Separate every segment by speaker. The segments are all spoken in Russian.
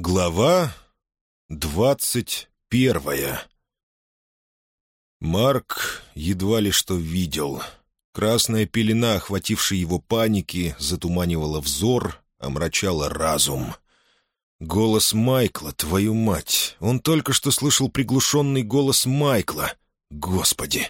Speaker 1: Глава двадцать первая Марк едва ли что видел. Красная пелена, охватившая его паники, затуманивала взор, омрачала разум. Голос Майкла, твою мать! Он только что слышал приглушенный голос Майкла. Господи!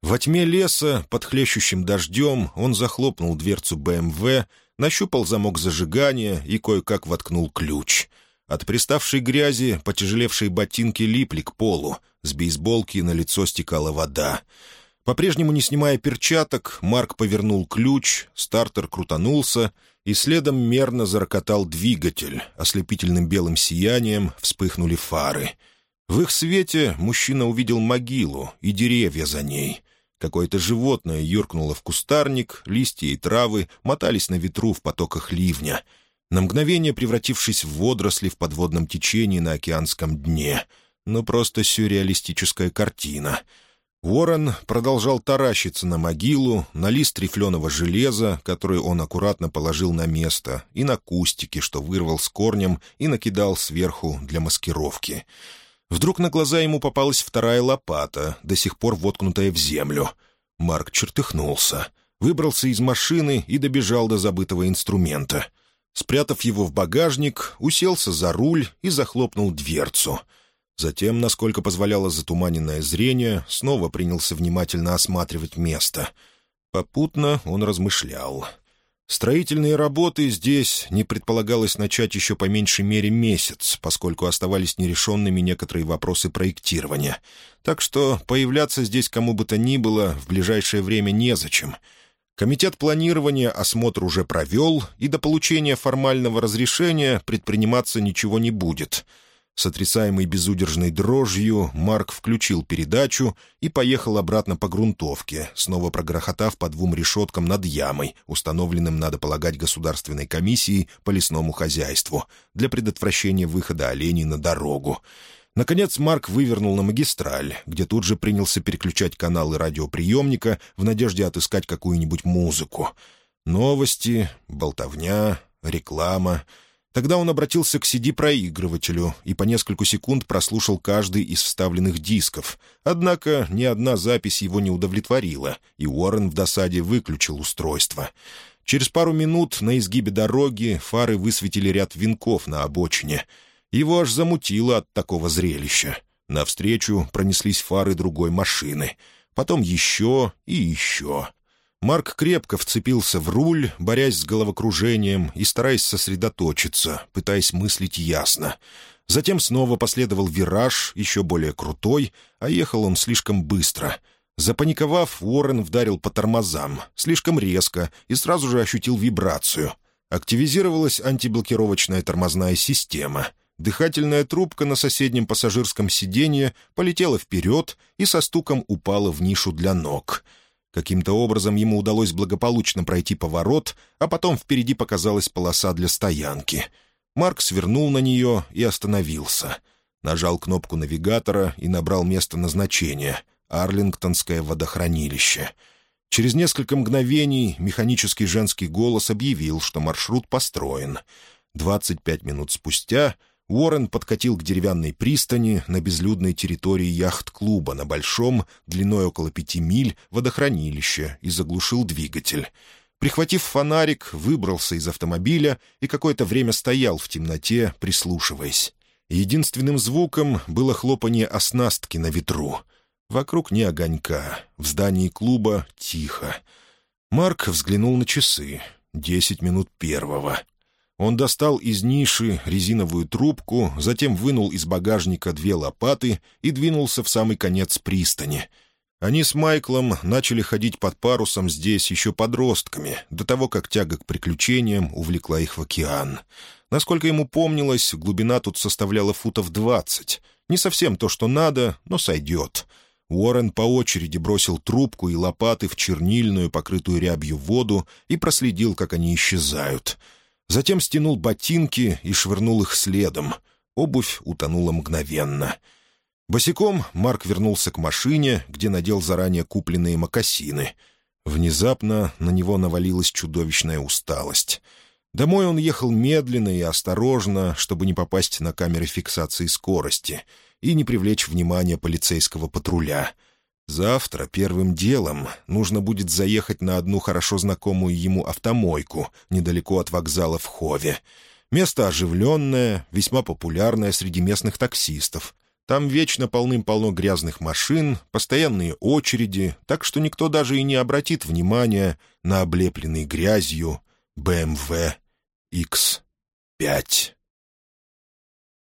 Speaker 1: Во тьме леса, под хлещущим дождем, он захлопнул дверцу БМВ, нащупал замок зажигания и кое-как воткнул ключ — от приставшей грязи потяжелевшие ботинки липли к полу, с бейсболки на лицо стекала вода. По-прежнему не снимая перчаток, Марк повернул ключ, стартер крутанулся, и следом мерно зарокотал двигатель, ослепительным белым сиянием вспыхнули фары. В их свете мужчина увидел могилу и деревья за ней. Какое-то животное юркнуло в кустарник, листья и травы мотались на ветру в потоках ливня — на мгновение превратившись в водоросли в подводном течении на океанском дне. Ну, просто сюрреалистическая картина. Уоррен продолжал таращиться на могилу, на лист рифленого железа, который он аккуратно положил на место, и на кустики, что вырвал с корнем и накидал сверху для маскировки. Вдруг на глаза ему попалась вторая лопата, до сих пор воткнутая в землю. Марк чертыхнулся, выбрался из машины и добежал до забытого инструмента — Спрятав его в багажник, уселся за руль и захлопнул дверцу. Затем, насколько позволяло затуманенное зрение, снова принялся внимательно осматривать место. Попутно он размышлял. Строительные работы здесь не предполагалось начать еще по меньшей мере месяц, поскольку оставались нерешенными некоторые вопросы проектирования. Так что появляться здесь кому бы то ни было в ближайшее время незачем — Комитет планирования осмотр уже провел, и до получения формального разрешения предприниматься ничего не будет. Сотрясаемый безудержной дрожью, Марк включил передачу и поехал обратно по грунтовке, снова прогрохотав по двум решеткам над ямой, установленным, надо полагать, Государственной комиссией по лесному хозяйству, для предотвращения выхода оленей на дорогу. Наконец Марк вывернул на магистраль, где тут же принялся переключать каналы радиоприемника в надежде отыскать какую-нибудь музыку. Новости, болтовня, реклама. Тогда он обратился к CD-проигрывателю и по несколько секунд прослушал каждый из вставленных дисков. Однако ни одна запись его не удовлетворила, и Уоррен в досаде выключил устройство. Через пару минут на изгибе дороги фары высветили ряд венков на обочине — его аж замутило от такого зрелища. Навстречу пронеслись фары другой машины. Потом еще и еще. Марк крепко вцепился в руль, борясь с головокружением и стараясь сосредоточиться, пытаясь мыслить ясно. Затем снова последовал вираж, еще более крутой, а ехал он слишком быстро. Запаниковав, Уоррен вдарил по тормозам, слишком резко, и сразу же ощутил вибрацию. Активизировалась антиблокировочная тормозная система — Дыхательная трубка на соседнем пассажирском сиденье полетела вперед и со стуком упала в нишу для ног. Каким-то образом ему удалось благополучно пройти поворот, а потом впереди показалась полоса для стоянки. Марк свернул на нее и остановился. Нажал кнопку навигатора и набрал место назначения — Арлингтонское водохранилище. Через несколько мгновений механический женский голос объявил, что маршрут построен. Двадцать пять минут спустя — Уоррен подкатил к деревянной пристани на безлюдной территории яхт-клуба на большом, длиной около пяти миль, водохранилище и заглушил двигатель. Прихватив фонарик, выбрался из автомобиля и какое-то время стоял в темноте, прислушиваясь. Единственным звуком было хлопанье оснастки на ветру. Вокруг ни огонька, в здании клуба тихо. Марк взглянул на часы. Десять минут первого. Он достал из ниши резиновую трубку, затем вынул из багажника две лопаты и двинулся в самый конец пристани. Они с Майклом начали ходить под парусом здесь еще подростками, до того, как тяга к приключениям увлекла их в океан. Насколько ему помнилось, глубина тут составляла футов двадцать. Не совсем то, что надо, но сойдет. Уоррен по очереди бросил трубку и лопаты в чернильную, покрытую рябью воду, и проследил, как они исчезают — Затем стянул ботинки и швырнул их следом. Обувь утонула мгновенно. Босиком Марк вернулся к машине, где надел заранее купленные мокасины. Внезапно на него навалилась чудовищная усталость. Домой он ехал медленно и осторожно, чтобы не попасть на камеры фиксации скорости и не привлечь внимание полицейского патруля. Завтра первым делом нужно будет заехать на одну хорошо знакомую ему автомойку недалеко от вокзала в Хове. Место оживленное, весьма популярное среди местных таксистов. Там вечно полным-полно грязных машин, постоянные очереди, так что никто даже и не обратит внимания на облепленный грязью BMW X5.